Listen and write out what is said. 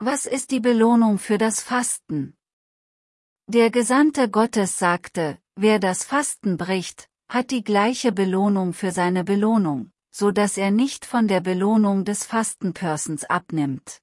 Was ist die Belohnung für das Fasten? Der Gesandte Gottes sagte, wer das Fasten bricht, hat die gleiche Belohnung für seine Belohnung, so dass er nicht von der Belohnung des Fastenpersons abnimmt.